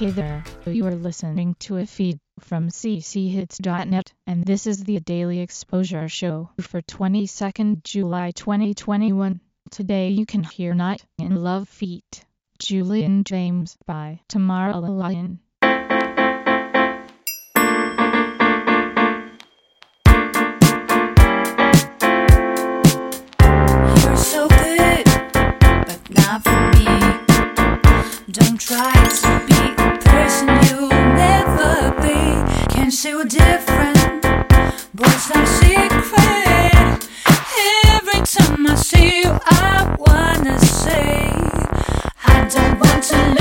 Hey there, you are listening to a feed from cchits.net, and this is the Daily Exposure Show for 22nd July 2021. Today you can hear Night in Love feat. Julian James by Tamara Lyon. say we're different, but it's not secret. Every time I see you, I wanna say I don't want to.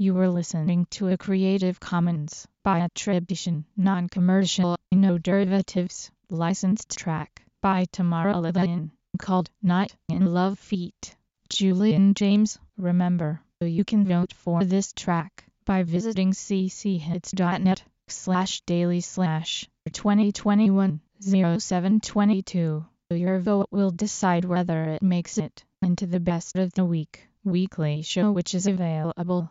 You were listening to a Creative Commons by attribution, non-commercial, no derivatives, licensed track by Tamara Levin called Night in Love feat. Julian James, remember, you can vote for this track by visiting cchits.net slash daily slash 2021 0722. Your vote will decide whether it makes it into the best of the week weekly show which is available